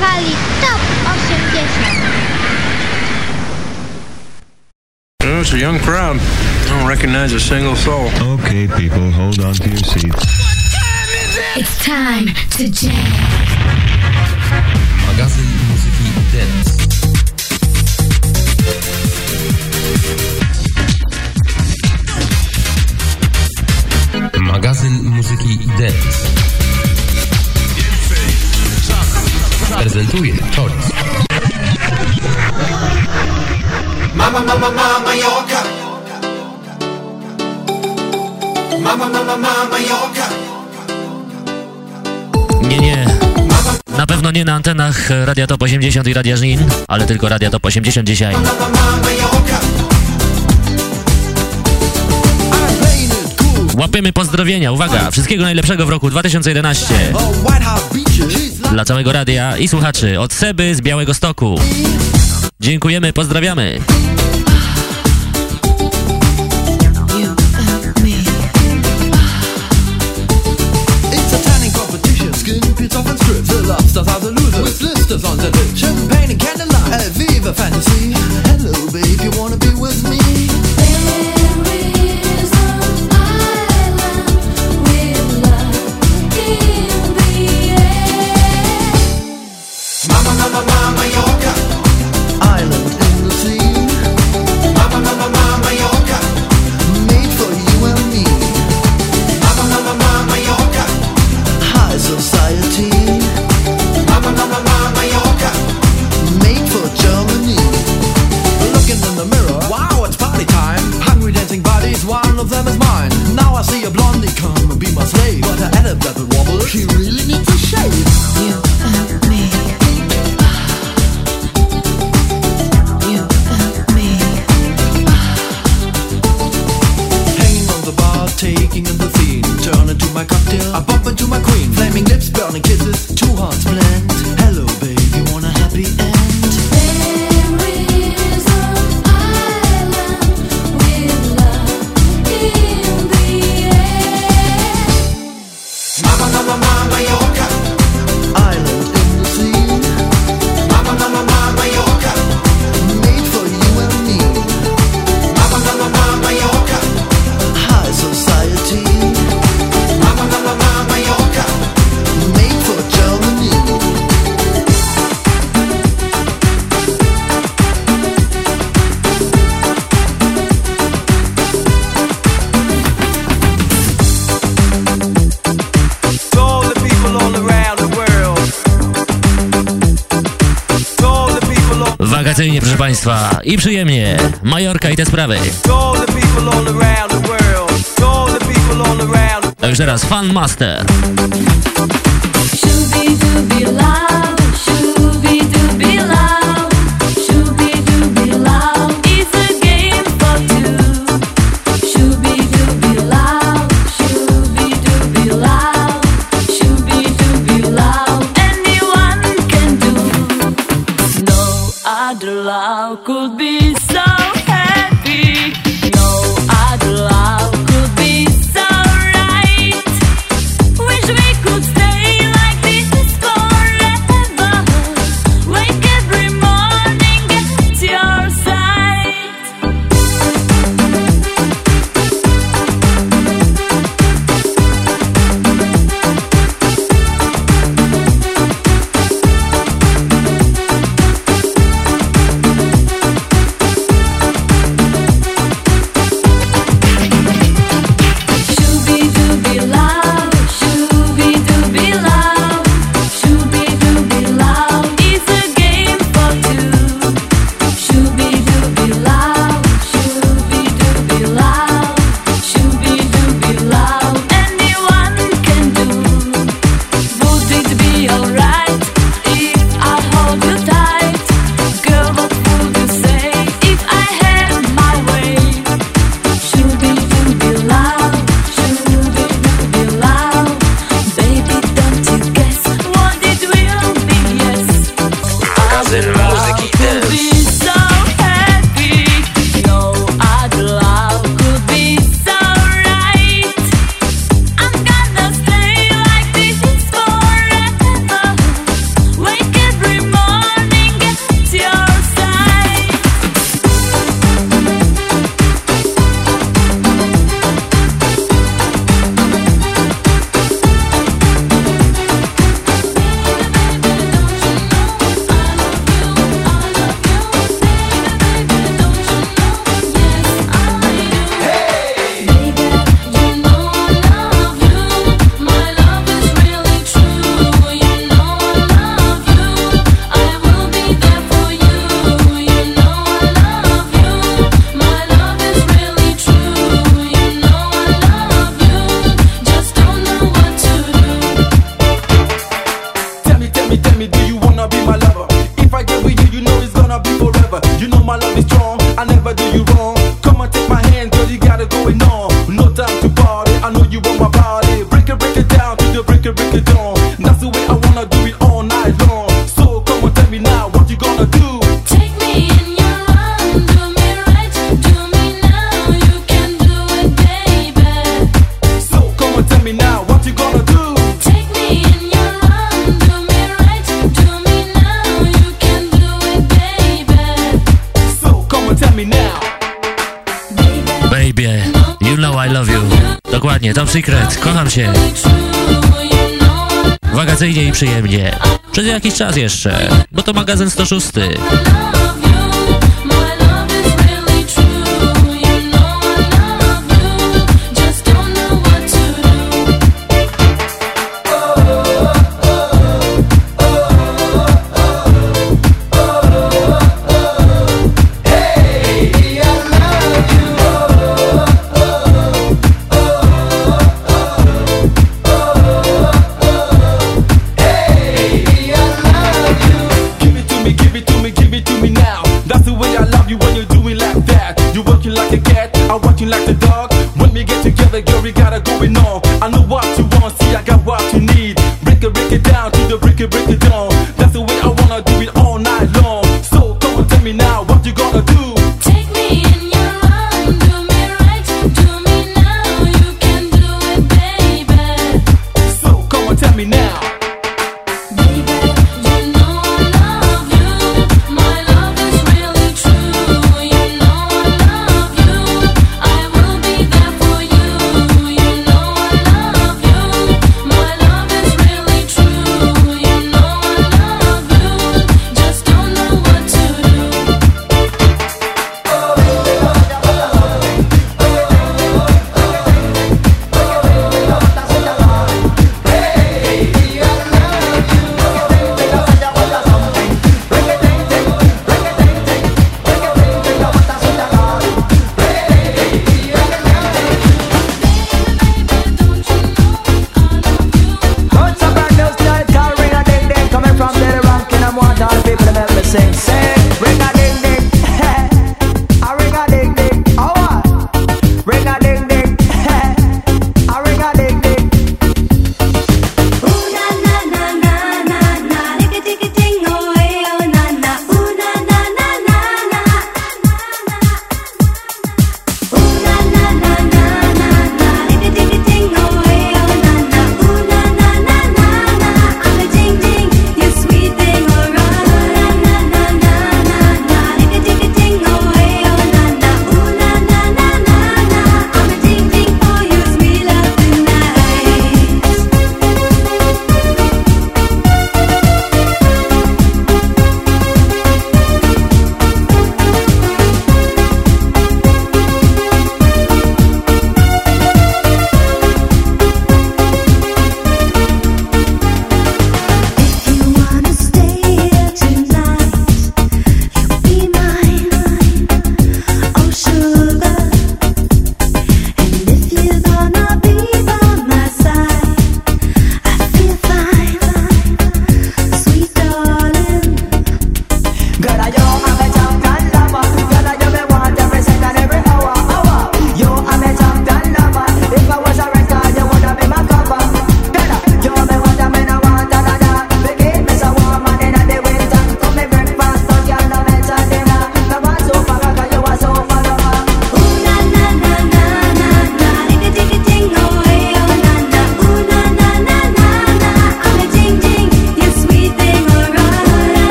fali Top 80. Oh, it's a young crowd. I don't recognize a single soul. Okay, people, hold on to your seats. It's time to jam. Magazyn muzyki Dance. Magazyn muzyki Dance. Prezentuje Toris. Mama, mama, mama, Mallorca. Mama, mama, mama, Mallorca. Nie, nie. Na pewno nie na antenach Radia Top 80 i Radia Żnin, ale tylko Radia Top 80 dzisiaj. Łapiemy pozdrowienia, uwaga, wszystkiego najlepszego w roku 2011 dla całego radia i słuchaczy od Seby z Białego Stoku. Dziękujemy, pozdrawiamy. Champagne and candlelight. A fantasy. One of them is mine. Now I see a blondie come and be my slave. But her Adam that wobble, she really needs a shave. You and me. You and me. Hanging on the bar, taking in the theme. Turn into my cocktail, I bump into my queen. Flaming lips, burning kisses, two hearts blend. All, Wakacyjnie, proszę Państwa, i przyjemnie. Majorka i te sprawy. to all the people pięknie, Top Secret, kocham się. Wakacyjnie i przyjemnie. Przez jakiś czas jeszcze, bo to magazyn 106.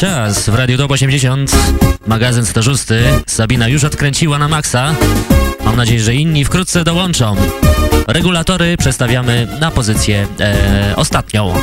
czas w Radio Top 80, magazyn stażysty. Sabina już odkręciła na maksa. Mam nadzieję, że inni wkrótce dołączą. Regulatory przestawiamy na pozycję e, ostatnią.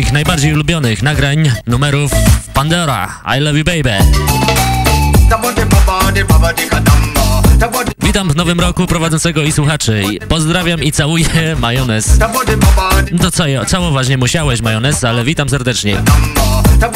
moich najbardziej ulubionych nagrań, numerów Pandora, I Love You Baby. Witam w nowym roku prowadzącego i słuchaczy. Pozdrawiam i całuję majonez. To co, całować nie musiałeś majonez, ale witam serdecznie. Ta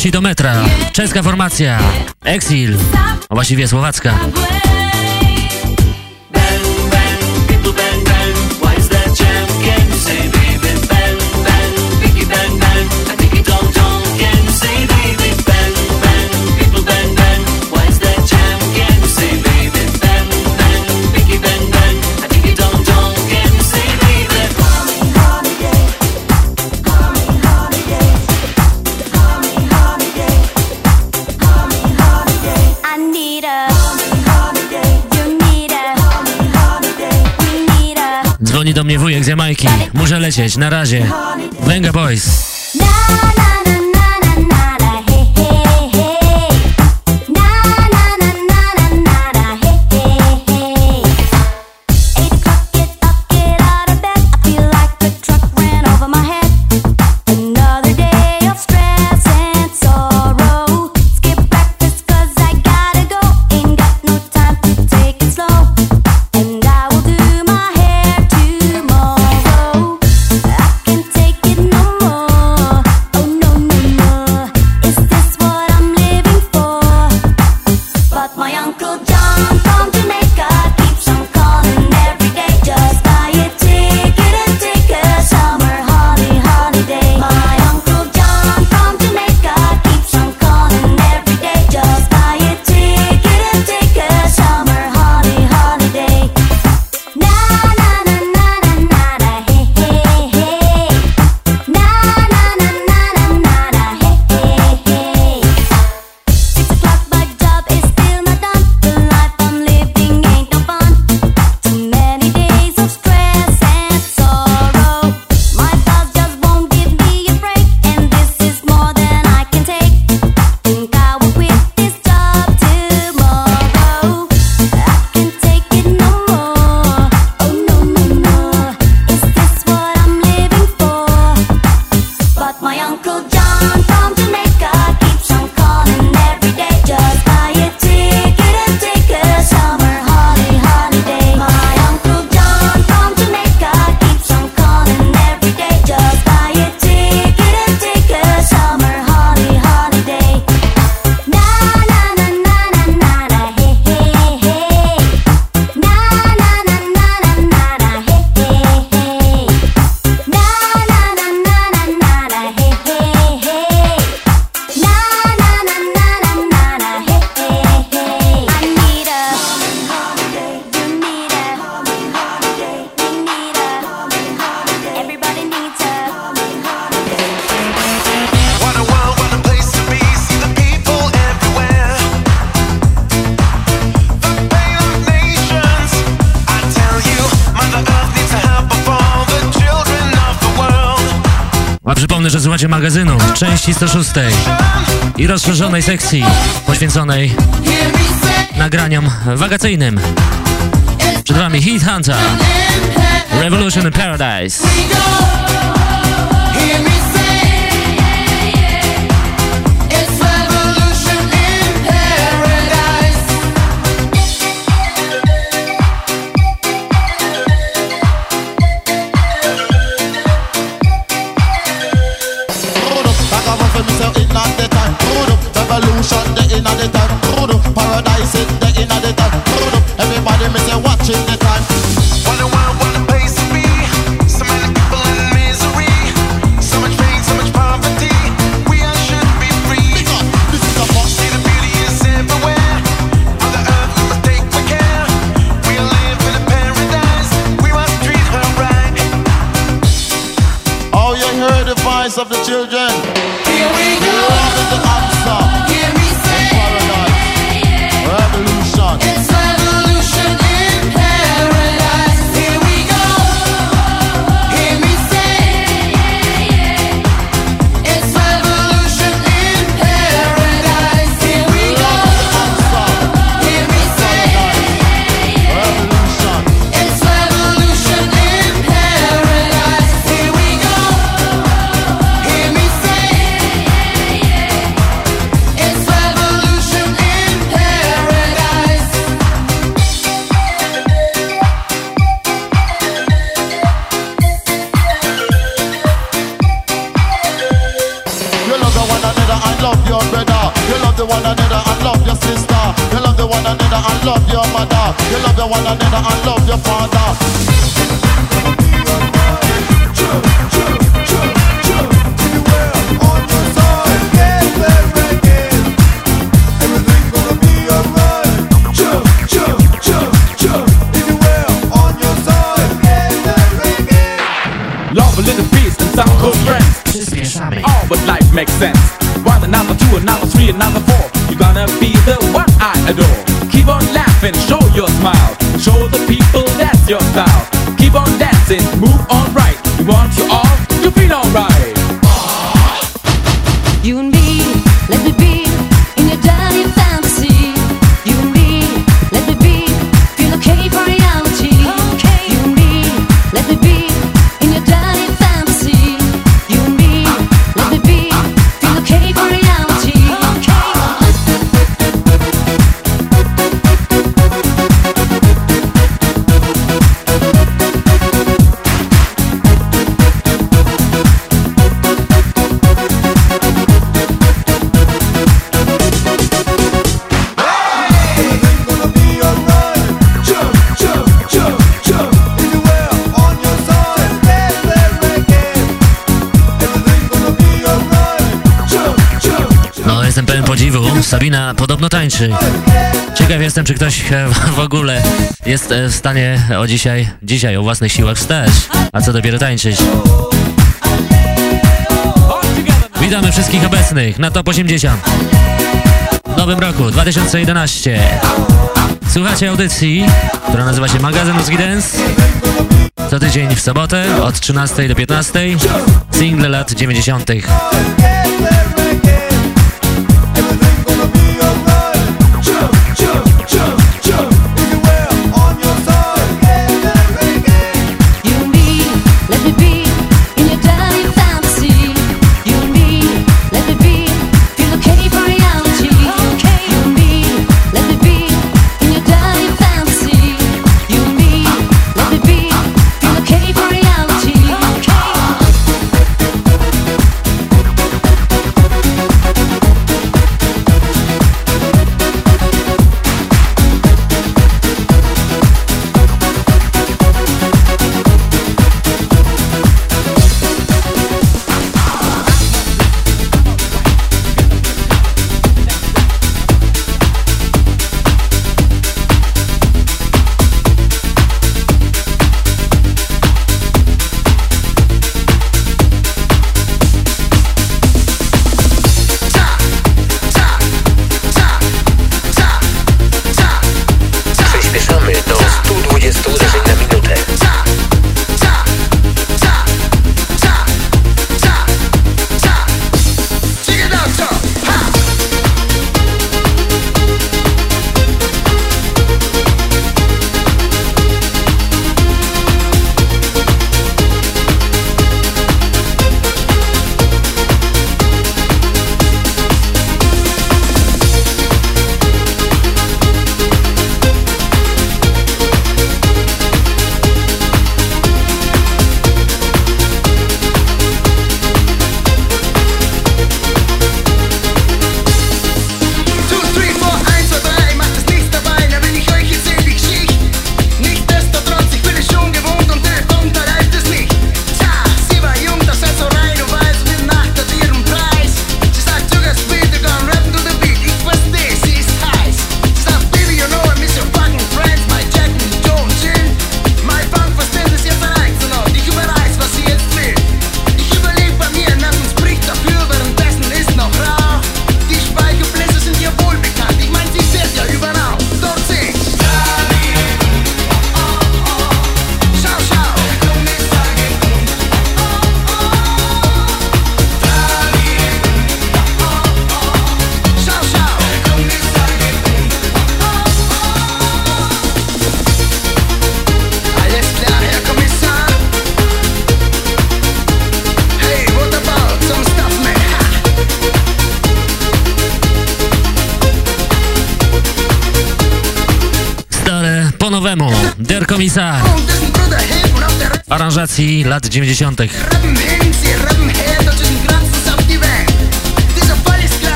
Miłości do metra. Czeska formacja. Exil. Właściwie słowacka. mnie wujek z Jamajki. Muszę lecieć, na razie. Venga Boys. 36 i rozszerzonej sekcji poświęconej nagraniom wakacyjnym. Przed Wami Heat Hunter, Revolution in Paradise. Life makes sense. One another, two another, three another, four. You're gonna be the one I adore. Keep on laughing, show your smile. Show the people that's your style. Keep on dancing, move on right. We want you all to feel alright. Sabina podobno tańczy. Ciekaw jestem, czy ktoś e, w ogóle jest e, w stanie o dzisiaj, dzisiaj o własnych siłach wstać. A co dopiero tańczyć. Witamy wszystkich obecnych na Top 80. W nowym roku 2011. Słuchacie audycji, która nazywa się Magazyn Mózgi Dance. Co tydzień w sobotę od 13 do 15. Single lat 90.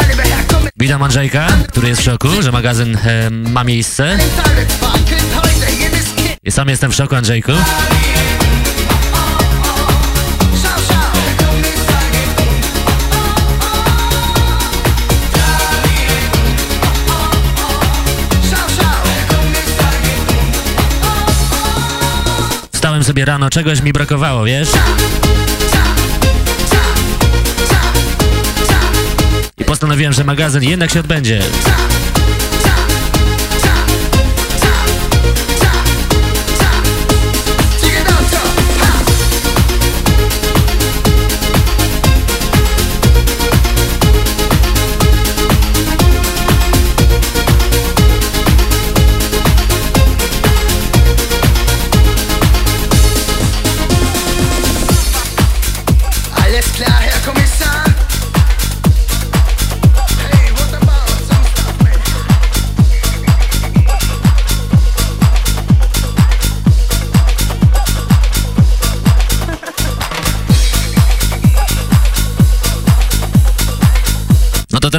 lieber Herr Kommissar. Witam Andrzejka, który jest w szoku, że magazyn e, ma miejsce. I sam jestem w szoku, Andrzejku. Rano, czegoś mi brakowało, wiesz? I postanowiłem, że magazyn jednak się odbędzie.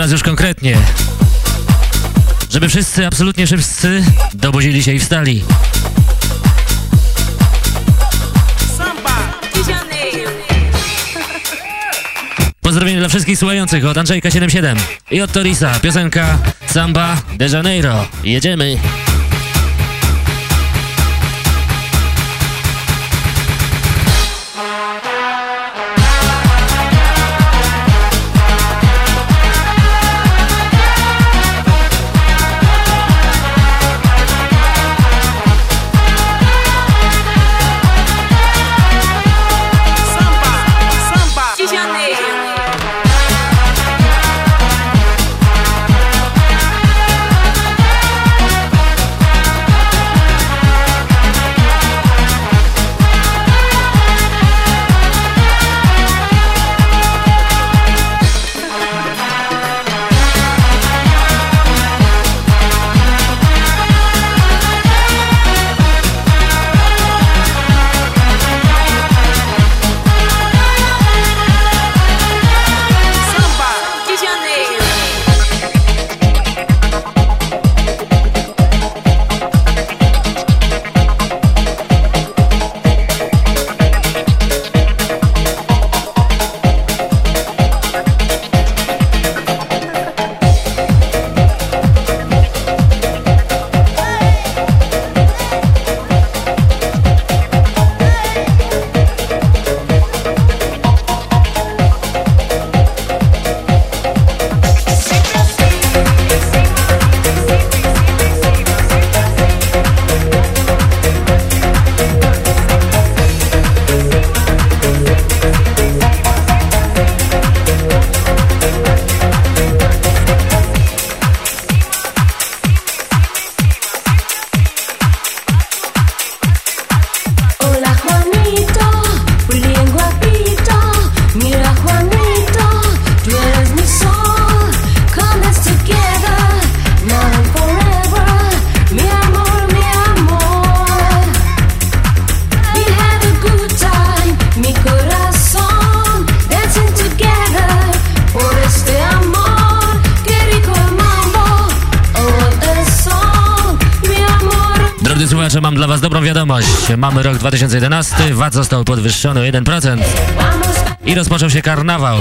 Teraz już konkretnie. Żeby wszyscy, absolutnie wszyscy dobudzili się i wstali. Pozdrowienia dla wszystkich słuchających od Andrzejka 77 i od Torisa. Piosenka Samba de Janeiro. Jedziemy. 2011, VAT został podwyższony o 1% i rozpoczął się karnawał.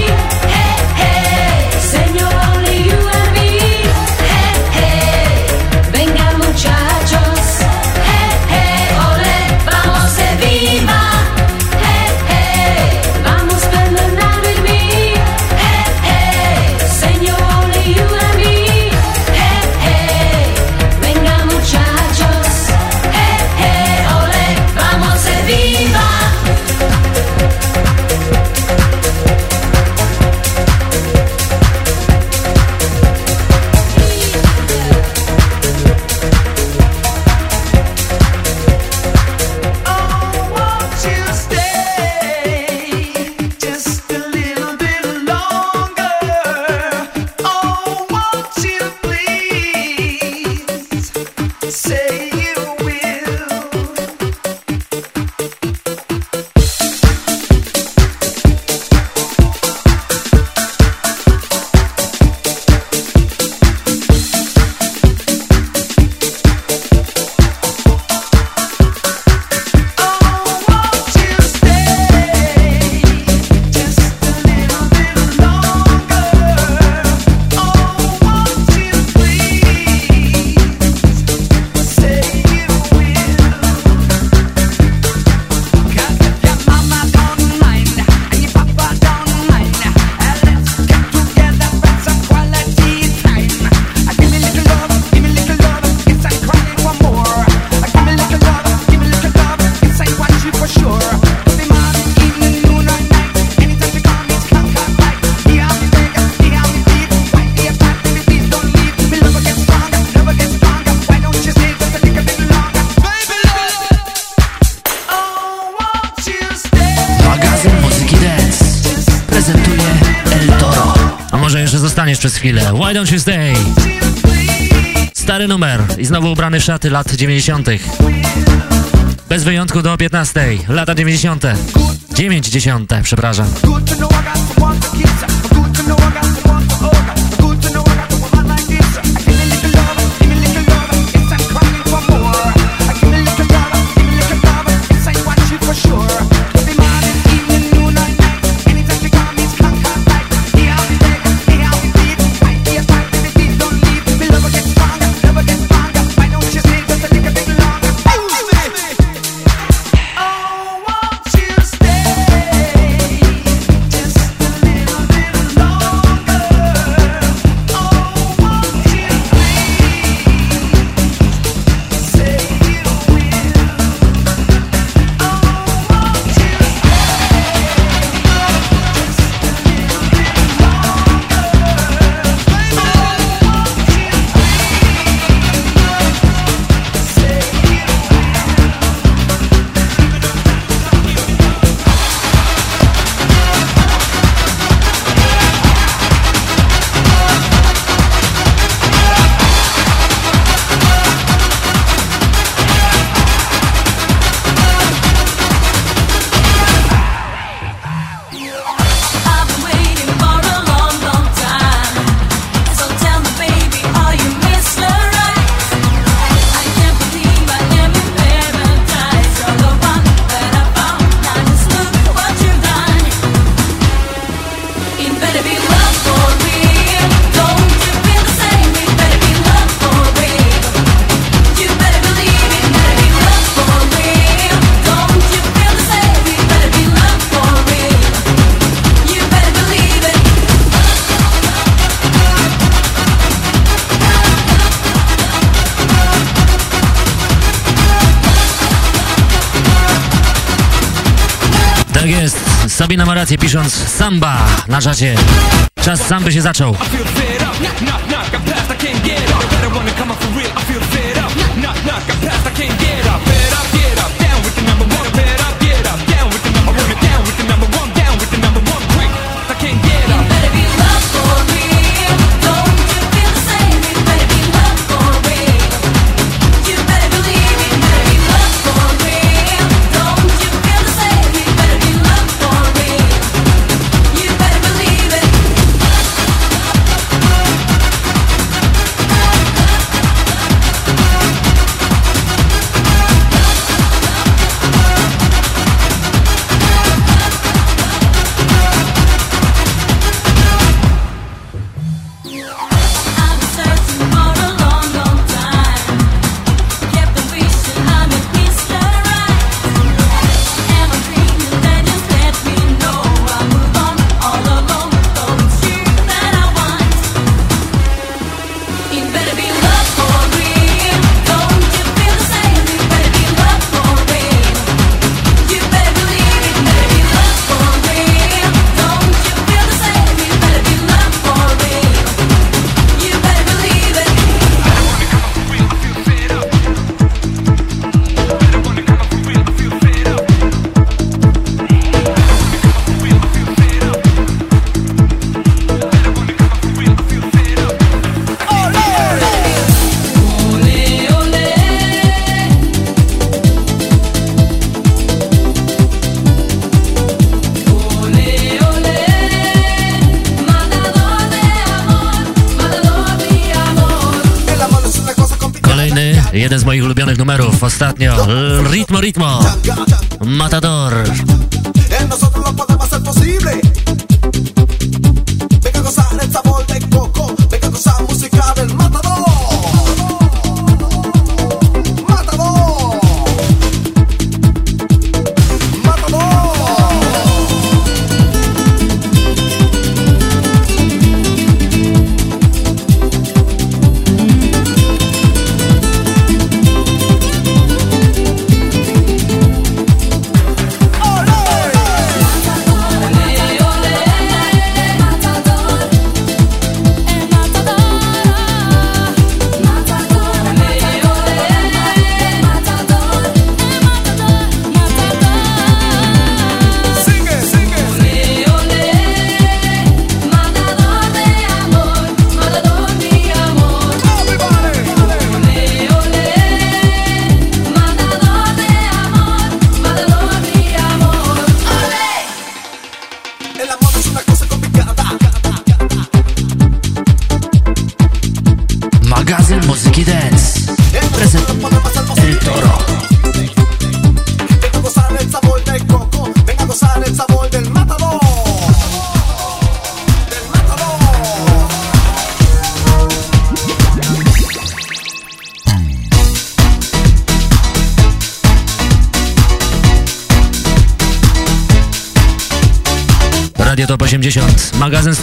Tuesday. Stary numer i znowu ubrany szaty lat 90. Bez wyjątku do 15. Lata 90. 90, przepraszam. na czasie. Czas sam by się zaczął.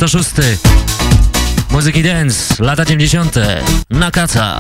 106. Muzyki dance, lata 90. Nakata.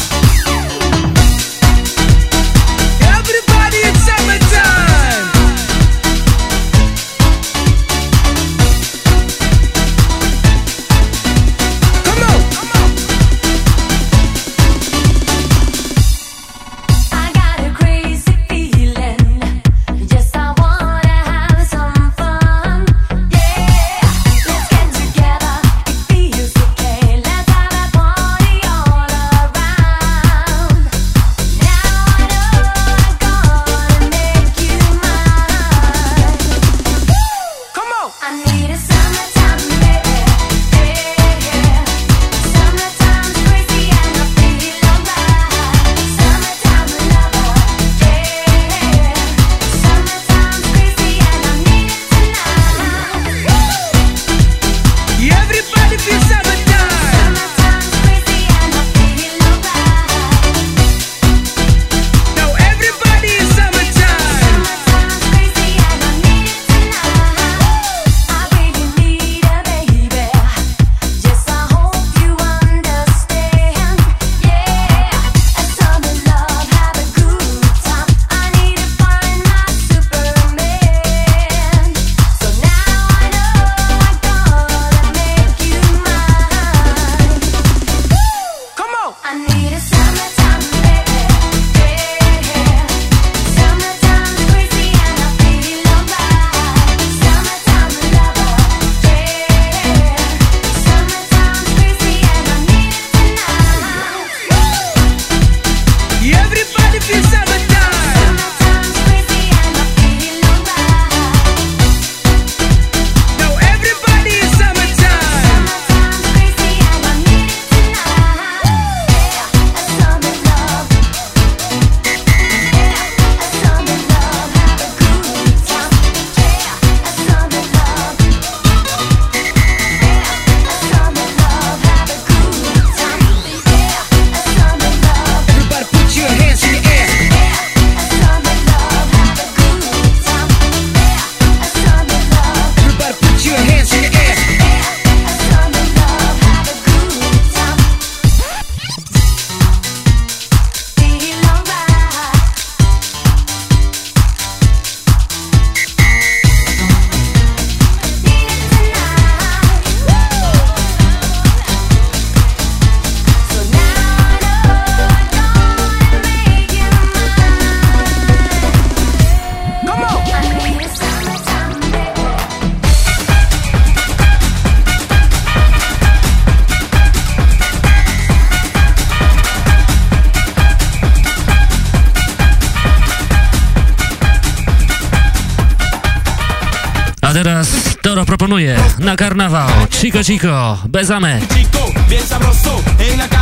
chico, chico, besame. Chico, bien sabroso, en la.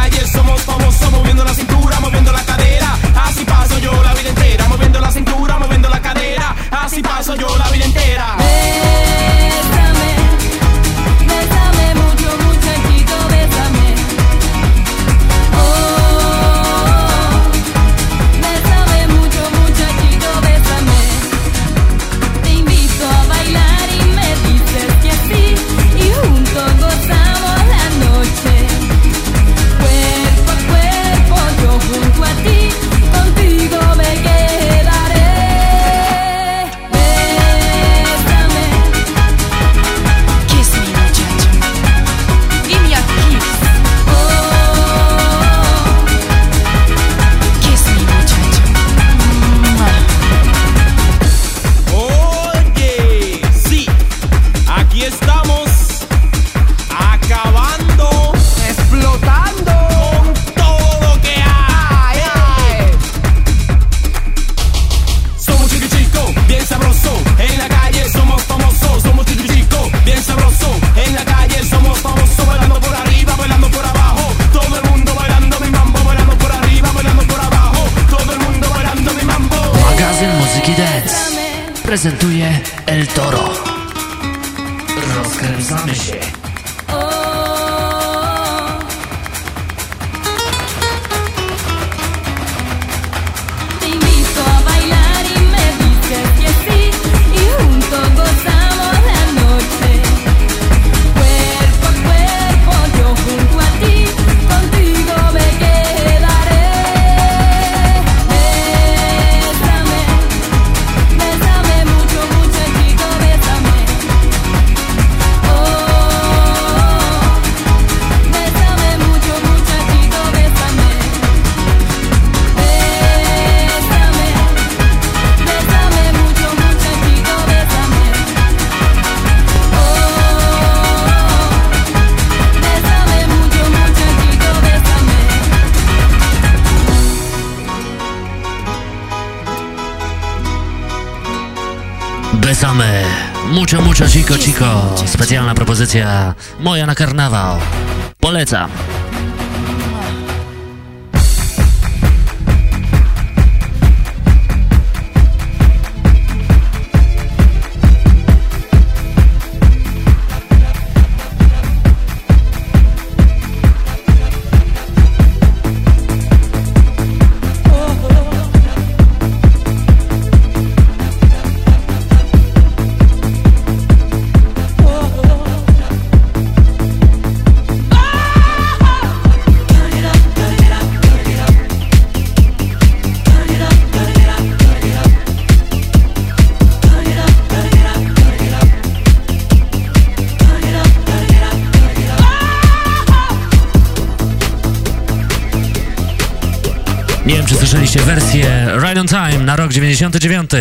prezentuje Mucho, chico, chico. Specjalna propozycja moja na karnawał. Polecam. Rok 99.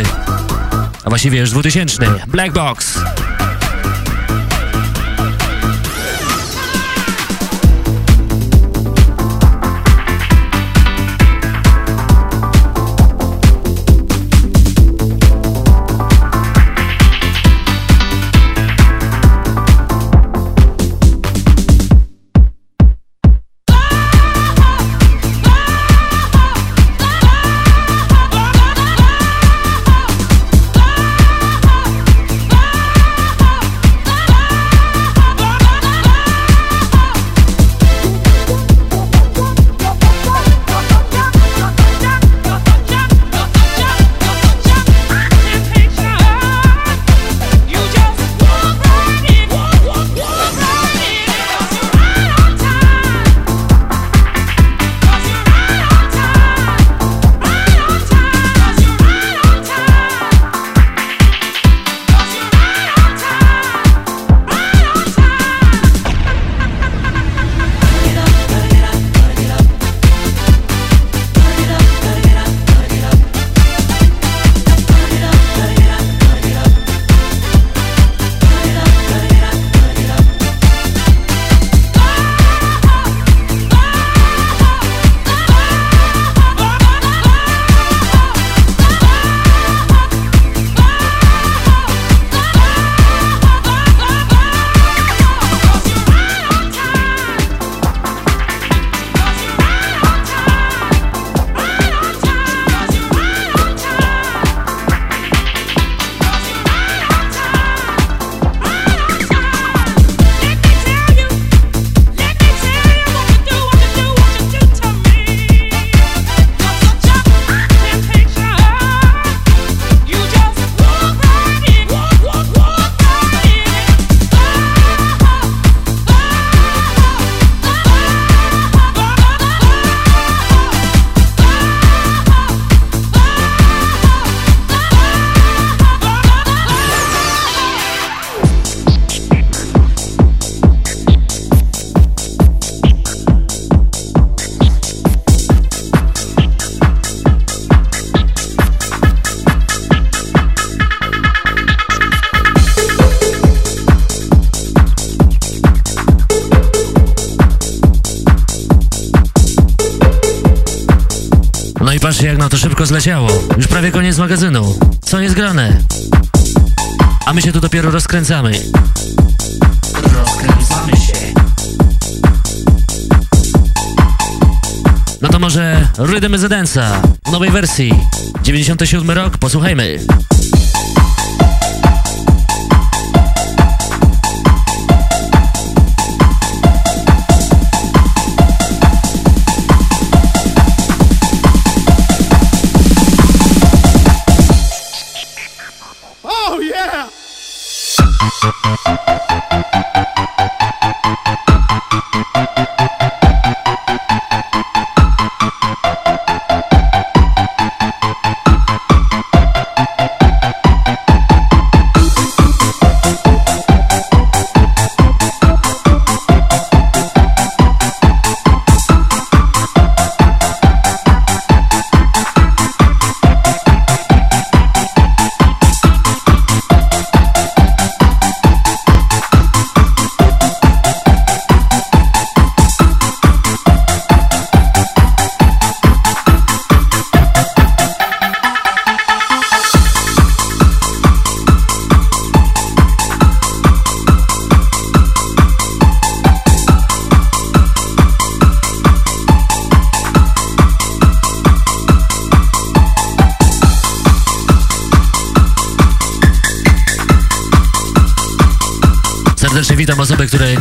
A właściwie już 2000. Black Box. Zleciało. Już prawie koniec magazynu. Co jest grane? A my się tu dopiero rozkręcamy. Rozkręcamy się. No to może Rhythm is a Dance'a w nowej wersji. 97 rok, posłuchajmy.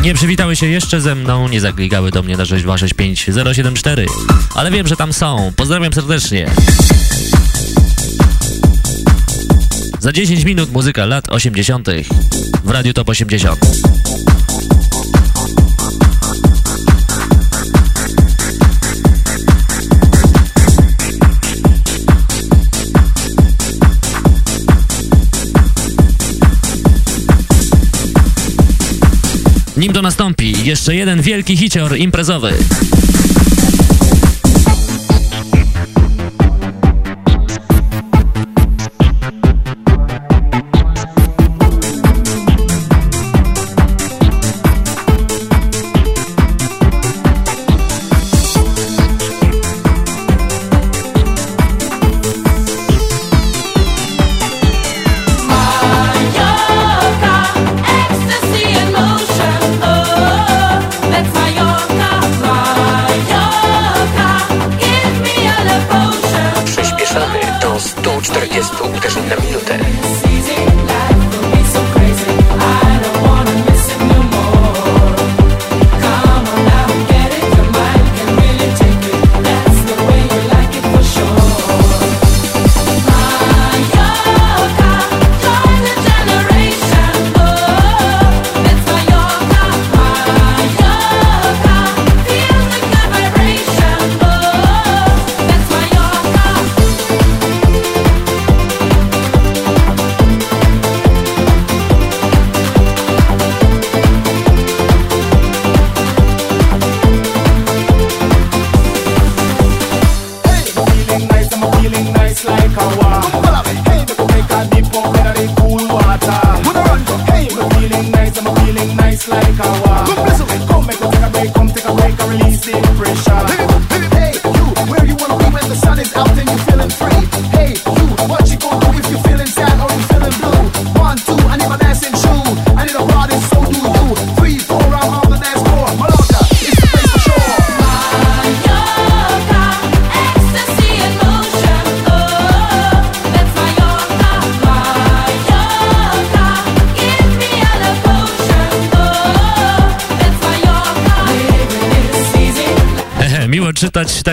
nie przywitały się jeszcze ze mną, nie zaklikały do mnie na 6265074, ale wiem, że tam są. Pozdrawiam serdecznie. Za 10 minut muzyka lat 80. w Radiu Top 80. Jeszcze jeden wielki hicior imprezowy.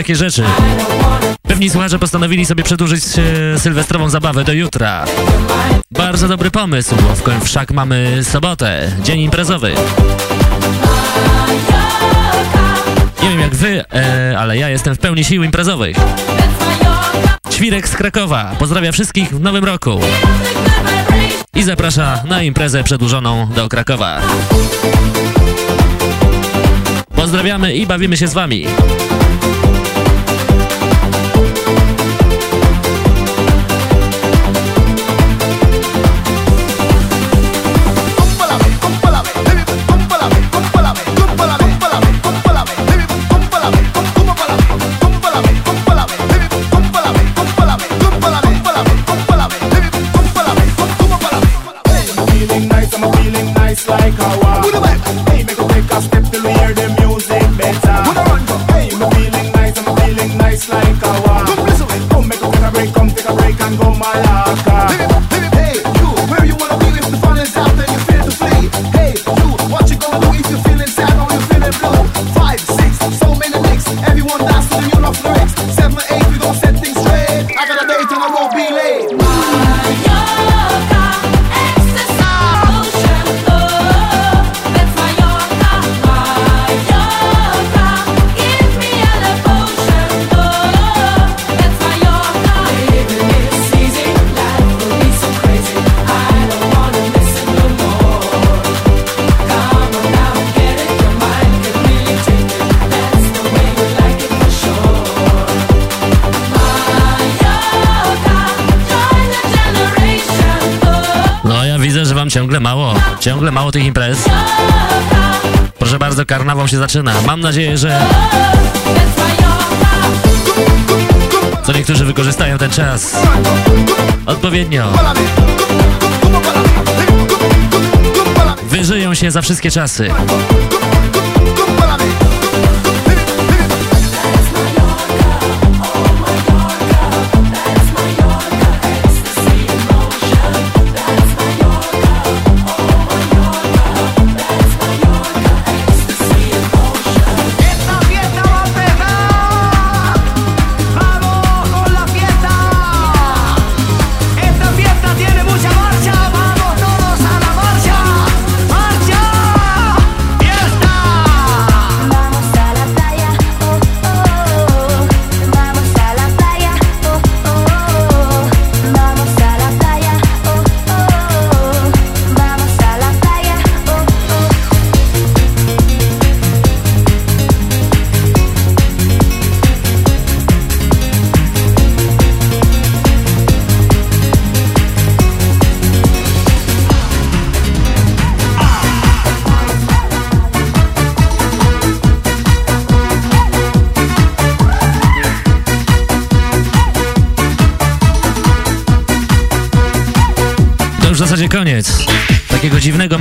takie rzeczy. Pewni słuchacze postanowili sobie przedłużyć e, sylwestrową zabawę do jutra. Bardzo dobry pomysł, bo w końcu wszak mamy sobotę, dzień imprezowy. Nie wiem jak wy, e, ale ja jestem w pełni sił imprezowych. Świrek z Krakowa pozdrawia wszystkich w nowym roku i zaprasza na imprezę przedłużoną do Krakowa. Pozdrawiamy i bawimy się z wami. Malaka. Ciągle mało tych imprez. Proszę bardzo, karnawał się zaczyna. Mam nadzieję, że... Co niektórzy wykorzystają ten czas odpowiednio. Wyżyją się za wszystkie czasy.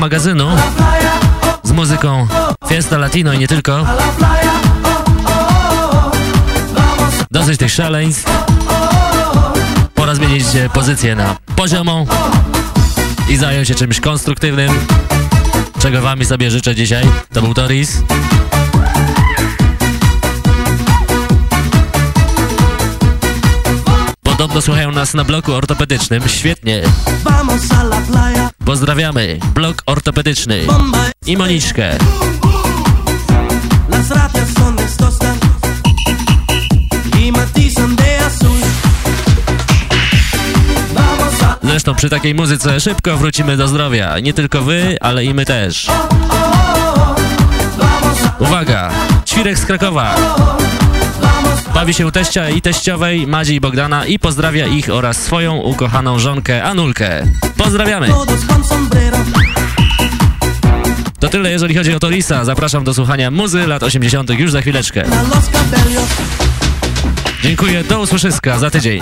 Magazynu z muzyką Fiesta Latino i nie tylko. Dosyć tych szaleństw. Pora zmienić e, pozycję na poziomą i zająć się czymś konstruktywnym, czego wam i sobie życzę dzisiaj. To był Toris. Podobno słuchają nas na bloku ortopedycznym. Świetnie. Pozdrawiamy. Blok ortopedyczny. I Moniczkę. Y Zresztą przy takiej muzyce szybko wrócimy do zdrowia. Nie tylko wy, ale i my też. Uwaga! Ćwirek z Krakowa. Bawi się u teścia i teściowej Madzi i Bogdana i pozdrawia ich oraz swoją ukochaną żonkę Anulkę. Pozdrawiamy! To tyle, jeżeli chodzi o Torisa. Zapraszam do słuchania muzy lat 80. już za chwileczkę. Dziękuję, do usłyszyska za tydzień.